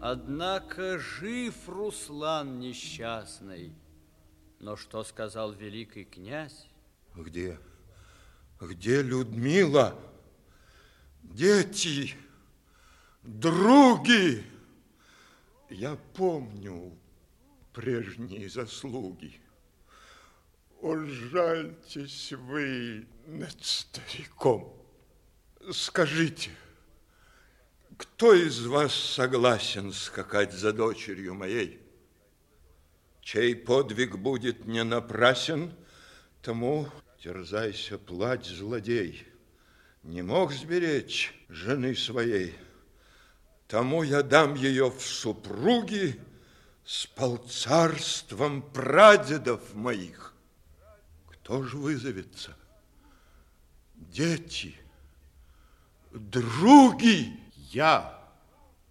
Однако жив Руслан несчастный. Но что сказал великий князь? Где? Где Людмила? Дети, други, я помню прежние заслуги. О, жальтесь вы над стариком. Скажите, кто из вас согласен скакать за дочерью моей? Чей подвиг будет не напрасен, тому терзайся, плать, злодей. Не мог сберечь жены своей, тому я дам ее в супруги с полцарством прадедов моих. Кто же вызовется? Дети, други. Я,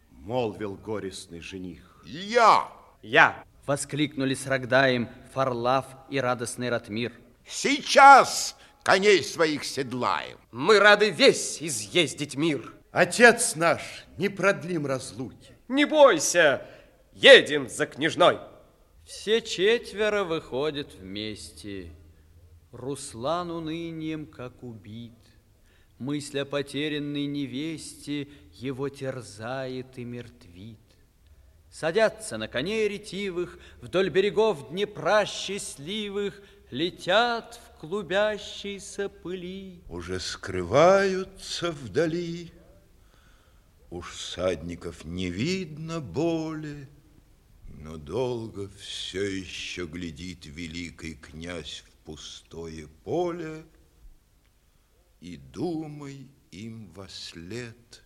молвил горестный жених. Я. Я. Воскликнули с Рогдаем Фарлав и радостный Ратмир. Сейчас коней своих седлаем. Мы рады весь изъездить мир. Отец наш, не продлим разлуки. Не бойся, едем за княжной. Все четверо выходят вместе. Руслан унынием, как убит. Мысль о потерянной невесте его терзает и мертвит. Садятся на коней ретивых, вдоль берегов Днепра счастливых, летят в клубящейся пыли. Уже скрываются вдали, уж садников не видно боли, но долго все еще глядит великий князь в пустое поле, и думай им во след.